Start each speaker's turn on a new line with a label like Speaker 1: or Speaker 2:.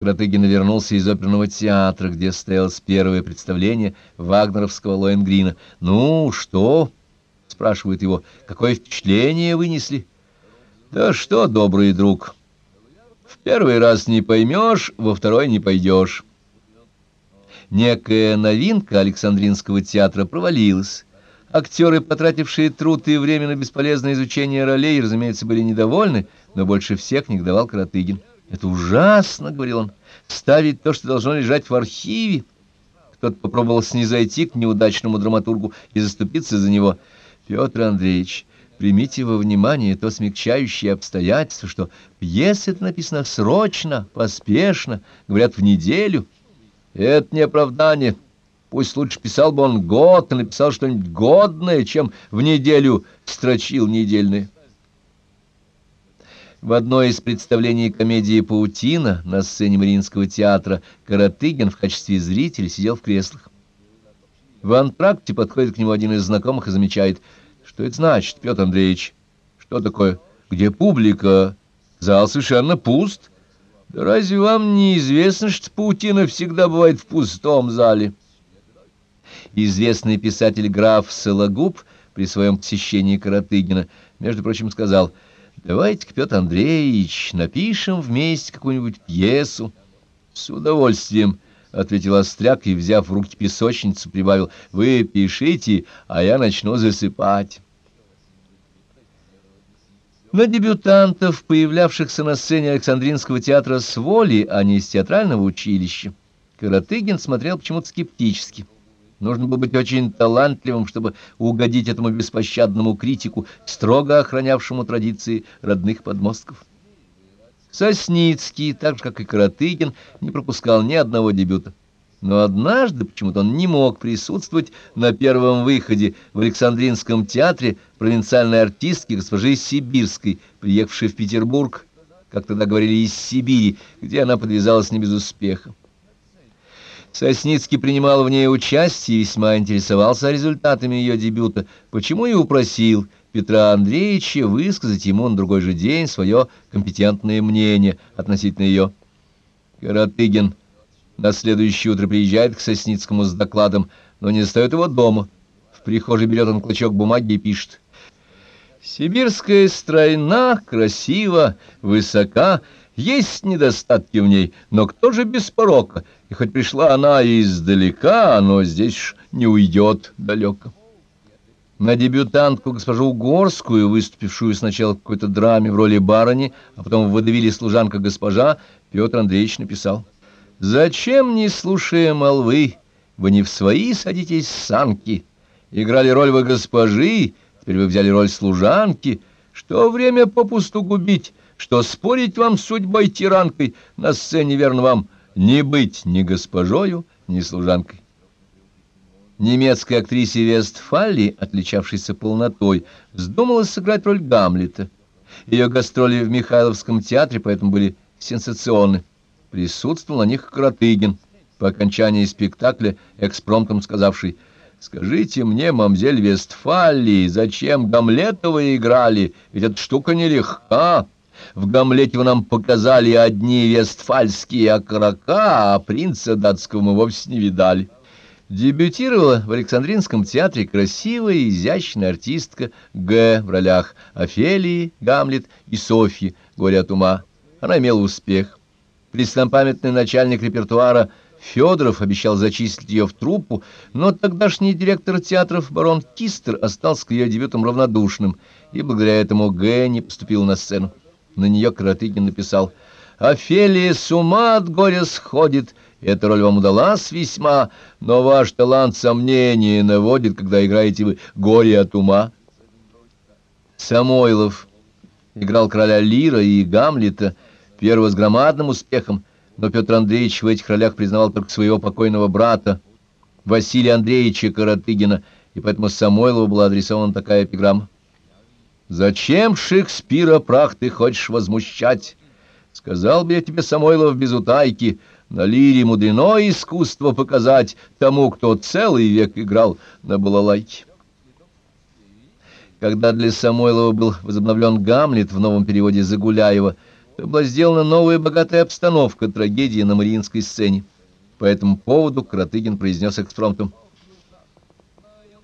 Speaker 1: Каратыгин вернулся из оперного театра, где состоялось первое представление вагнеровского Лоенгрина. «Ну, что?» — спрашивает его. «Какое впечатление вынесли?» «Да что, добрый друг, в первый раз не поймешь, во второй не пойдешь». Некая новинка Александринского театра провалилась. Актеры, потратившие труд и время на бесполезное изучение ролей, разумеется, были недовольны, но больше всех негодовал Каратыгин. «Это ужасно», — говорил он, — «ставить то, что должно лежать в архиве». Кто-то попробовал снизойти к неудачному драматургу и заступиться за него. «Петр Андреевич, примите во внимание то смягчающее обстоятельство, что пьеса эта написана срочно, поспешно, говорят, в неделю. Это не оправдание». Пусть лучше писал бы он год и написал что-нибудь годное, чем в неделю строчил недельное. В одной из представлений комедии «Паутина» на сцене Мариинского театра Каратыгин в качестве зрителя сидел в креслах. В антракте подходит к нему один из знакомых и замечает, что это значит, Петр Андреевич, что такое, где публика, зал совершенно пуст. Да разве вам не известно, что паутина всегда бывает в пустом зале? Известный писатель граф Сологуб при своем посещении Каратыгина, между прочим, сказал — Давайте-ка, Петр Андреевич, напишем вместе какую-нибудь пьесу. С удовольствием, — ответил Остряк и, взяв в руки песочницу, прибавил, — вы пишите, а я начну засыпать. На дебютантов, появлявшихся на сцене Александринского театра с воли, а не из театрального училища, Каратыгин смотрел почему-то скептически. Нужно было быть очень талантливым, чтобы угодить этому беспощадному критику, строго охранявшему традиции родных подмостков. Сосницкий, так же, как и Каратыгин, не пропускал ни одного дебюта. Но однажды почему-то он не мог присутствовать на первом выходе в Александринском театре провинциальной артистки госпожи Сибирской, приехавшей в Петербург, как тогда говорили, из Сибири, где она подвязалась не без успеха. Сосницкий принимал в ней участие и весьма интересовался результатами ее дебюта, почему и упросил Петра Андреевича высказать ему на другой же день свое компетентное мнение относительно ее. Каратыгин на следующее утро приезжает к Сосницкому с докладом, но не застает его дома. В прихожей берет он клочок бумаги и пишет. «Сибирская стройна, красива, высока, есть недостатки в ней, но кто же без порока?» И хоть пришла она издалека, но здесь ж не уйдет далеко. На дебютантку госпожу Горскую, выступившую сначала в какой-то драме в роли барыни, а потом выдавили служанка госпожа, Петр Андреевич написал. «Зачем, не слушая молвы, вы не в свои садитесь санки? Играли роль вы госпожи, теперь вы взяли роль служанки. Что время попусту губить, что спорить вам с судьбой тиранкой, на сцене верно вам не быть ни госпожою, ни служанкой. Немецкой актрисе Вестфалии, отличавшейся полнотой, вздумалось сыграть роль Гамлета. Ее гастроли в Михайловском театре поэтому были сенсационны. Присутствовал на них Каратыгин, по окончании спектакля экспромтом сказавший «Скажите мне, мамзель Вестфалии, зачем Гамлета вы играли? Ведь эта штука нелегка». В Гамлете нам показали одни вестфальские окорока, а принца датского мы вовсе не видали. Дебютировала в Александринском театре красивая изящная артистка Г. в ролях Офелии, Гамлет и Софьи, говорят ума. Она имела успех. Преснопамятный начальник репертуара Федоров обещал зачислить ее в труппу, но тогдашний директор театров барон Кистер остался к ее дебютам равнодушным, и благодаря этому Г. не поступил на сцену. На нее Каратыгин написал «Офелия с ума от горя сходит, эта роль вам удалась весьма, но ваш талант сомнения наводит, когда играете вы горе от ума». Самойлов играл короля Лира и Гамлета, первого с громадным успехом, но Петр Андреевич в этих ролях признавал только своего покойного брата, Василия Андреевича Каратыгина, и поэтому Самойлову была адресована такая эпиграмма. Зачем Шекспира прах ты хочешь возмущать? Сказал бы я тебе, Самойлов, без утайки, на лире мудрено искусство показать тому, кто целый век играл на балалайке. Когда для Самойлова был возобновлен Гамлет в новом переводе Загуляева, была сделана новая богатая обстановка трагедии на Мариинской сцене. По этому поводу Каратыгин произнес экспромтом —